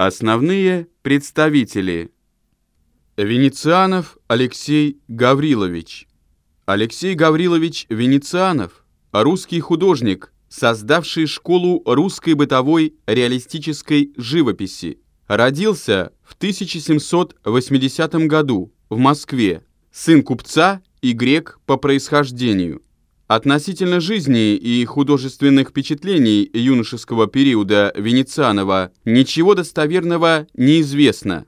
Основные представители. Венецианов Алексей Гаврилович. Алексей Гаврилович Венецианов – русский художник, создавший школу русской бытовой реалистической живописи. Родился в 1780 году в Москве, сын купца и грек по происхождению. Относительно жизни и художественных впечатлений юношеского периода Венецианова ничего достоверного не известно.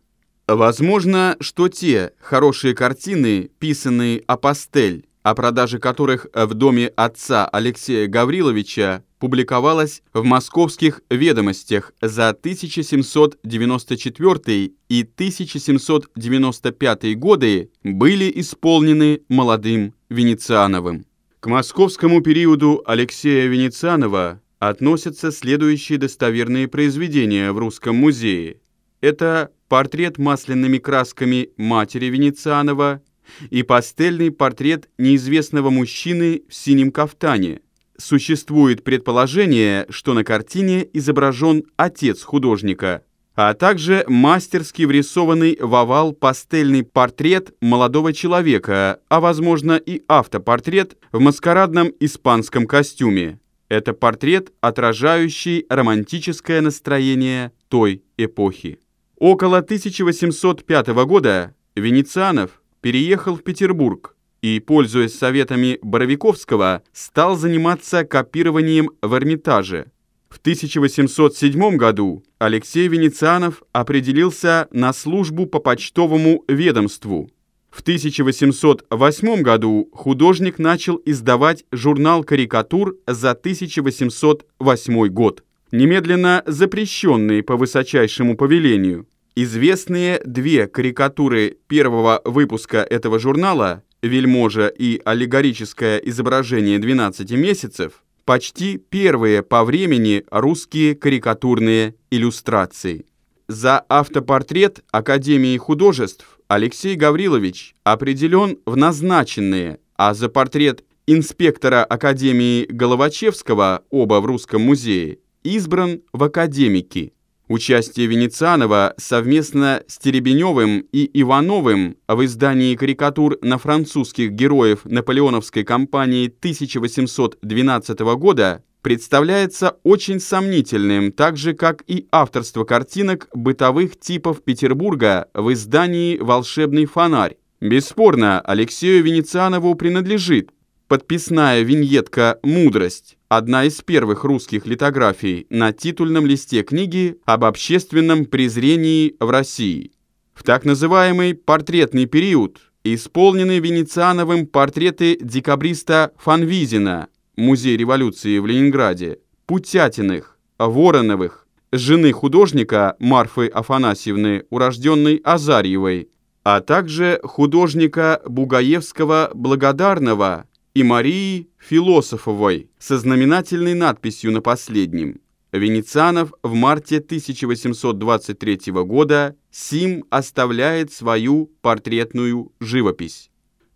Возможно, что те хорошие картины, писанные о пастель, о продаже которых в доме отца Алексея Гавриловича публиковалась в московских ведомостях за 1794 и 1795 годы, были исполнены молодым Венециановым. К московскому периоду Алексея Венецианова относятся следующие достоверные произведения в Русском музее. Это портрет масляными красками матери Венецианова и пастельный портрет неизвестного мужчины в синем кафтане. Существует предположение, что на картине изображен отец художника – а также мастерски врисованный в овал пастельный портрет молодого человека, а возможно и автопортрет в маскарадном испанском костюме. Это портрет, отражающий романтическое настроение той эпохи. Около 1805 года Венецианов переехал в Петербург и, пользуясь советами Боровиковского, стал заниматься копированием в Эрмитаже – в 1807 году Алексей Венецианов определился на службу по почтовому ведомству. В 1808 году художник начал издавать журнал карикатур за 1808 год, немедленно запрещенный по высочайшему повелению. Известные две карикатуры первого выпуска этого журнала «Вельможа» и «Аллегорическое изображение 12 месяцев» почти первые по времени русские карикатурные иллюстрации. За автопортрет Академии художеств Алексей Гаврилович определен в назначенные, а за портрет инспектора Академии Головачевского, оба в Русском музее, избран в академики. Участие Венецианова совместно с Теребеневым и Ивановым в издании карикатур на французских героев наполеоновской кампании 1812 года представляется очень сомнительным, так же, как и авторство картинок бытовых типов Петербурга в издании «Волшебный фонарь». Бесспорно, Алексею Венецианову принадлежит подписная виньетка «Мудрость», одна из первых русских литографий на титульном листе книги об общественном презрении в России. В так называемый портретный период исполнены Венециановым портреты декабриста Фанвизина, Музей революции в Ленинграде, Путятиных, Вороновых, жены художника Марфы Афанасьевны, урожденной Азарьевой, а также художника Бугаевского Благодарного и Марии Философовой со знаменательной надписью на последнем. Венецианов в марте 1823 года Сим оставляет свою портретную живопись.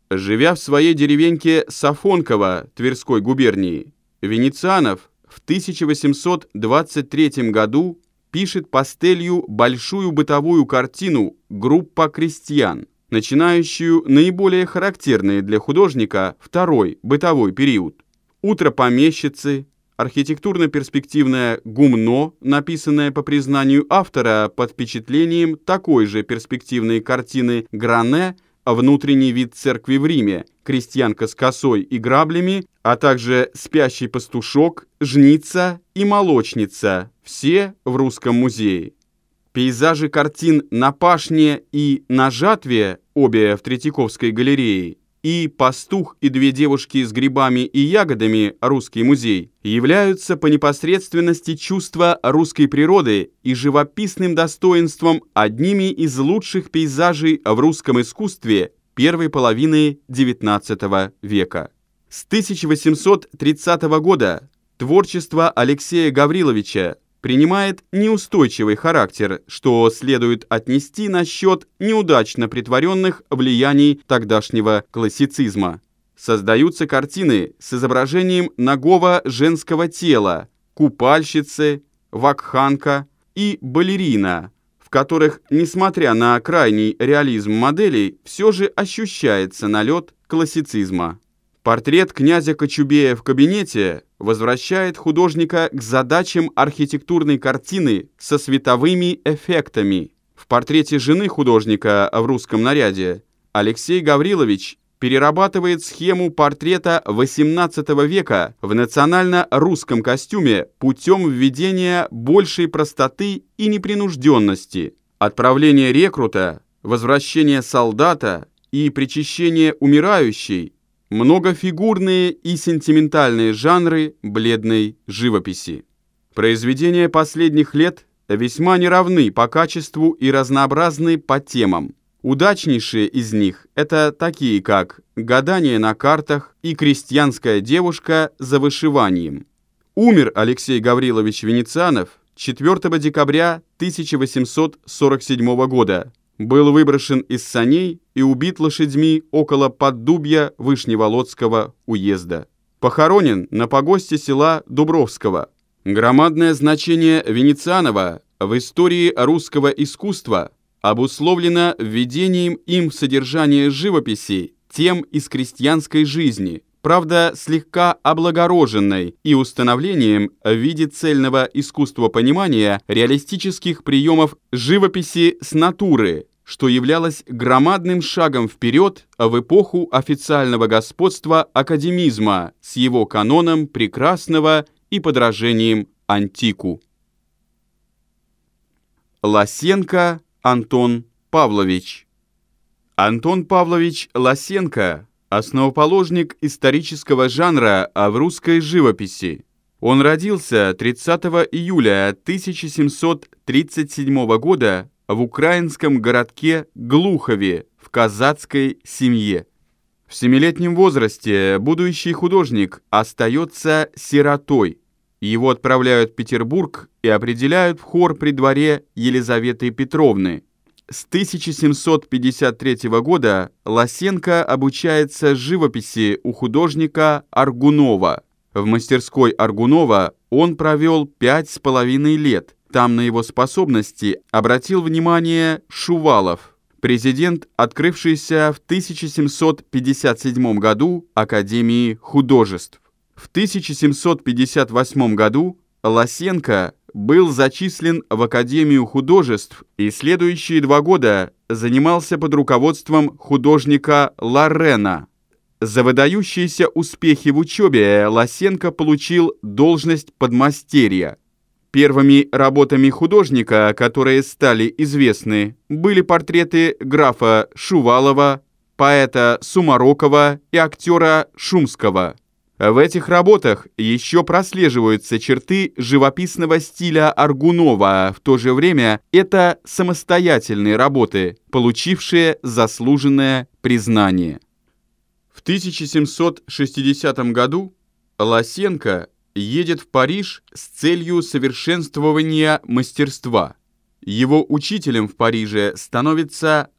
Живя в своей деревеньке Сафонково Тверской губернии, Венецианов в 1823 году пишет пастелью большую бытовую картину «Группа крестьян», начинающую наиболее характерный для художника второй бытовой период. «Утро помещицы», архитектурно-перспективное «Гумно», написанное по признанию автора под впечатлением такой же перспективной картины Гране «Внутренний вид церкви в Риме», «Крестьянка с косой и граблями», а также «Спящий пастушок», «Жница» и «Молочница» – все в Русском музее. Пейзажи картин «На пашне» и «На жатве» обе в Третьяковской галерее, и «Пастух и две девушки с грибами и ягодами. Русский музей» являются по непосредственности чувства русской природы и живописным достоинством одними из лучших пейзажей в русском искусстве первой половины XIX века. С 1830 года творчество Алексея Гавриловича принимает неустойчивый характер, что следует отнести на счет неудачно притворенных влияний тогдашнего классицизма. Создаются картины с изображением нагого женского тела, купальщицы, вакханка и балерина, которых, несмотря на крайний реализм моделей, все же ощущается налет классицизма. Портрет князя Кочубея в кабинете возвращает художника к задачам архитектурной картины со световыми эффектами. В портрете жены художника в русском наряде Алексей Гаврилович перерабатывает схему портрета XVIII века в национально-русском костюме путем введения большей простоты и непринужденности, отправления рекрута, возвращения солдата и причащения умирающей, многофигурные и сентиментальные жанры бледной живописи. Произведения последних лет весьма неравны по качеству и разнообразны по темам. Удачнейшие из них – это такие, как «Гадание на картах» и «Крестьянская девушка за вышиванием». Умер Алексей Гаврилович Венецианов 4 декабря 1847 года. Был выброшен из саней и убит лошадьми около Поддубья Вышневолодского уезда. Похоронен на погосте села Дубровского. Громадное значение Венецианова в истории русского искусства – обусловлено введением им в содержание живописи тем из крестьянской жизни, правда, слегка облагороженной, и установлением в виде цельного искусства понимания реалистических приемов живописи с натуры, что являлось громадным шагом вперед в эпоху официального господства академизма с его каноном прекрасного и подражением антику. Лосенко Антон Павлович. Антон Павлович Лосенко – основоположник исторического жанра в русской живописи. Он родился 30 июля 1737 года в украинском городке Глухове в казацкой семье. В семилетнем возрасте будущий художник остается сиротой – его отправляют в Петербург и определяют в хор при дворе Елизаветы Петровны. С 1753 года Лосенко обучается живописи у художника Аргунова. В мастерской Аргунова он провел пять с половиной лет. Там на его способности обратил внимание Шувалов, президент, открывшийся в 1757 году Академии художеств. В 1758 году Лосенко был зачислен в Академию художеств и следующие два года занимался под руководством художника Лорена. За выдающиеся успехи в учебе Лосенко получил должность подмастерья. Первыми работами художника, которые стали известны, были портреты графа Шувалова, поэта Сумарокова и актера Шумского. В этих работах еще прослеживаются черты живописного стиля Аргунова, в то же время это самостоятельные работы, получившие заслуженное признание. В 1760 году Лосенко едет в Париж с целью совершенствования мастерства. Его учителем в Париже становится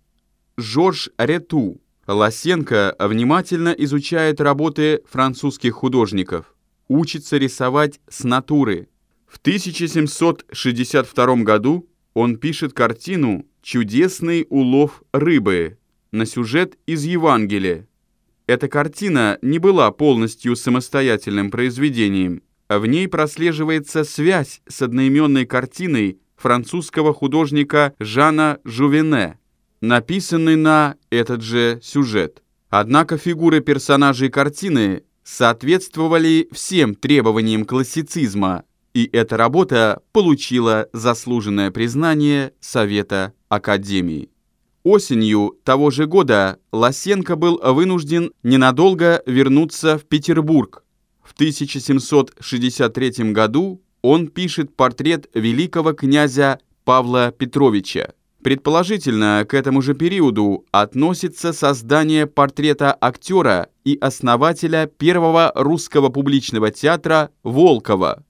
Жорж Рету, Лосенко внимательно изучает работы французских художников, учится рисовать с натуры. В 1762 году он пишет картину «Чудесный улов рыбы» на сюжет из Евангелия. Эта картина не была полностью самостоятельным произведением, а в ней прослеживается связь с одноименной картиной французского художника Жана Жувене написанный на этот же сюжет. Однако фигуры персонажей картины соответствовали всем требованиям классицизма, и эта работа получила заслуженное признание Совета Академии. Осенью того же года Лосенко был вынужден ненадолго вернуться в Петербург. В 1763 году он пишет портрет великого князя Павла Петровича. Предположительно, к этому же периоду относится создание портрета актера и основателя первого русского публичного театра Волкова.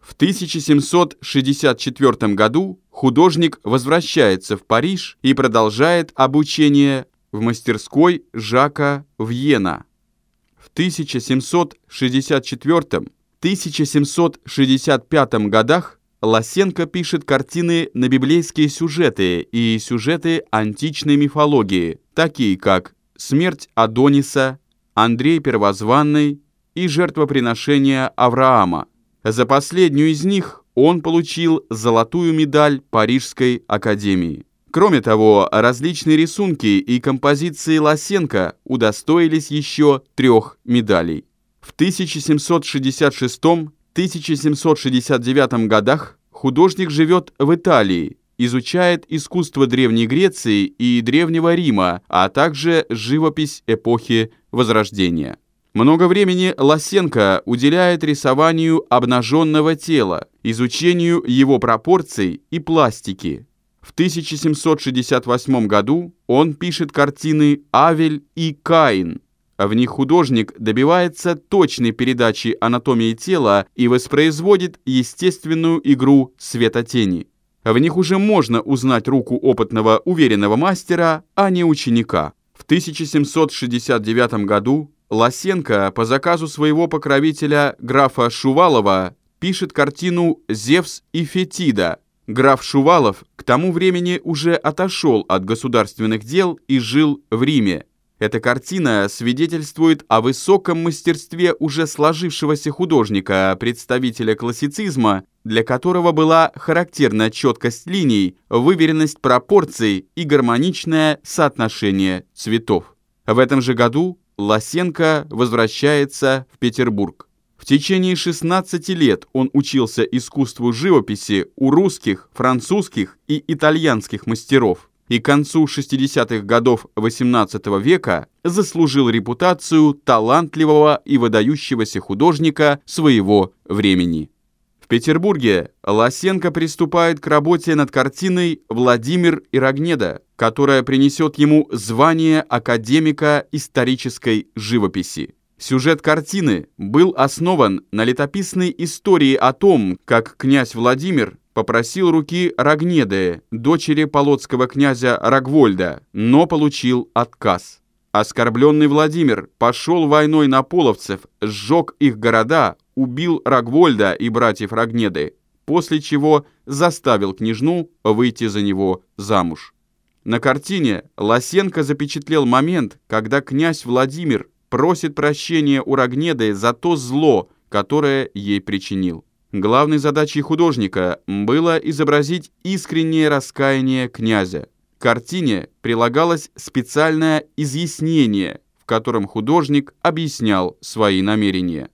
В 1764 году художник возвращается в Париж и продолжает обучение в мастерской Жака Вьена. В 1764-1765 годах Лосенко пишет картины на библейские сюжеты и сюжеты античной мифологии, такие как «Смерть Адониса», «Андрей Первозванный» и «Жертвоприношение Авраама». За последнюю из них он получил золотую медаль Парижской академии. Кроме того, различные рисунки и композиции Лосенко удостоились еще трех медалей. В 1766-1769 годах художник живет в Италии, изучает искусство Древней Греции и Древнего Рима, а также живопись эпохи Возрождения. Много времени Лосенко уделяет рисованию обнаженного тела, изучению его пропорций и пластики. В 1768 году он пишет картины «Авель» и «Каин». В них художник добивается точной передачи анатомии тела и воспроизводит естественную игру света-тени. В них уже можно узнать руку опытного уверенного мастера, а не ученика. В 1769 году Лосенко по заказу своего покровителя графа Шувалова пишет картину «Зевс и Фетида», Граф Шувалов к тому времени уже отошел от государственных дел и жил в Риме. Эта картина свидетельствует о высоком мастерстве уже сложившегося художника, представителя классицизма, для которого была характерна четкость линий, выверенность пропорций и гармоничное соотношение цветов. В этом же году Лосенко возвращается в Петербург. В течение 16 лет он учился искусству живописи у русских, французских и итальянских мастеров и к концу 60-х годов XVIII века заслужил репутацию талантливого и выдающегося художника своего времени. В Петербурге Лосенко приступает к работе над картиной «Владимир и Рогнеда», которая принесет ему звание академика исторической живописи. Сюжет картины был основан на летописной истории о том, как князь Владимир попросил руки Рогнеды, дочери полоцкого князя Рогвольда, но получил отказ. Оскорбленный Владимир пошел войной на половцев, сжег их города, убил Рогвольда и братьев Рогнеды, после чего заставил княжну выйти за него замуж. На картине Лосенко запечатлел момент, когда князь Владимир просит прощения у Рогнеды за то зло, которое ей причинил. Главной задачей художника было изобразить искреннее раскаяние князя. К картине прилагалось специальное изъяснение, в котором художник объяснял свои намерения.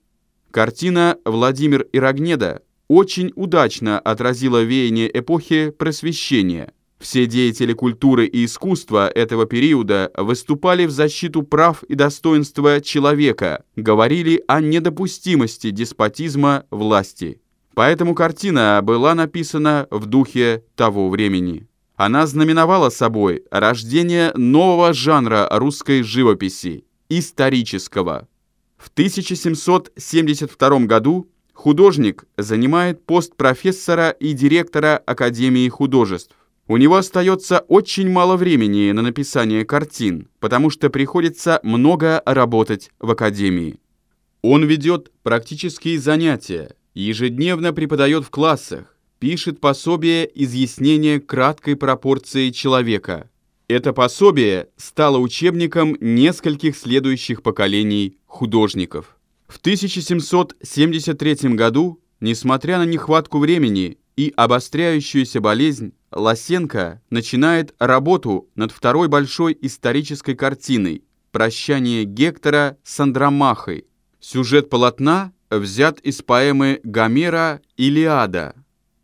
Картина «Владимир и Рогнеда» очень удачно отразила веяние эпохи просвещения – все деятели культуры и искусства этого периода выступали в защиту прав и достоинства человека, говорили о недопустимости деспотизма власти. Поэтому картина была написана в духе того времени. Она знаменовала собой рождение нового жанра русской живописи – исторического. В 1772 году художник занимает пост профессора и директора Академии художеств. У него остается очень мало времени на написание картин, потому что приходится много работать в академии. Он ведет практические занятия, ежедневно преподает в классах, пишет пособие изъяснения краткой пропорции человека. Это пособие стало учебником нескольких следующих поколений художников. В 1773 году, несмотря на нехватку времени и обостряющуюся болезнь, Лосенко начинает работу над второй большой исторической картиной «Прощание Гектора с Андромахой». Сюжет полотна взят из поэмы Гомера «Илиада».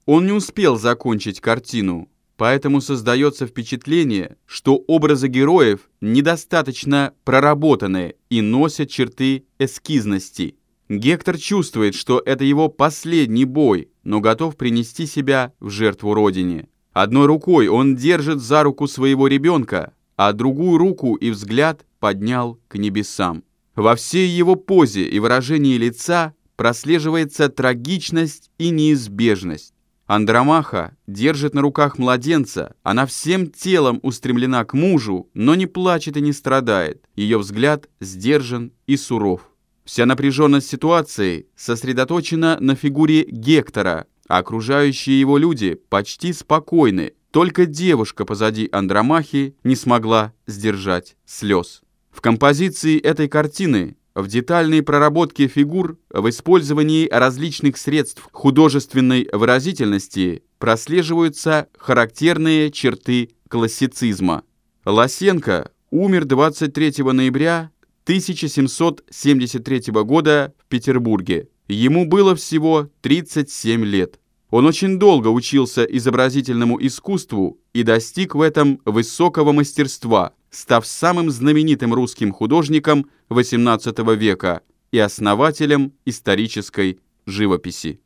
Он не успел закончить картину, поэтому создается впечатление, что образы героев недостаточно проработаны и носят черты эскизности. Гектор чувствует, что это его последний бой, но готов принести себя в жертву Родине. Одной рукой он держит за руку своего ребенка, а другую руку и взгляд поднял к небесам. Во всей его позе и выражении лица прослеживается трагичность и неизбежность. Андромаха держит на руках младенца, она всем телом устремлена к мужу, но не плачет и не страдает. Ее взгляд сдержан и суров. Вся напряженность ситуации сосредоточена на фигуре Гектора, а окружающие его люди почти спокойны. Только девушка позади Андромахи не смогла сдержать слез. В композиции этой картины в детальной проработке фигур, в использовании различных средств художественной выразительности прослеживаются характерные черты классицизма. Лосенко умер 23 ноября 1773 года в Петербурге. Ему было всего 37 лет. Он очень долго учился изобразительному искусству и достиг в этом высокого мастерства, став самым знаменитым русским художником XVIII века и основателем исторической живописи.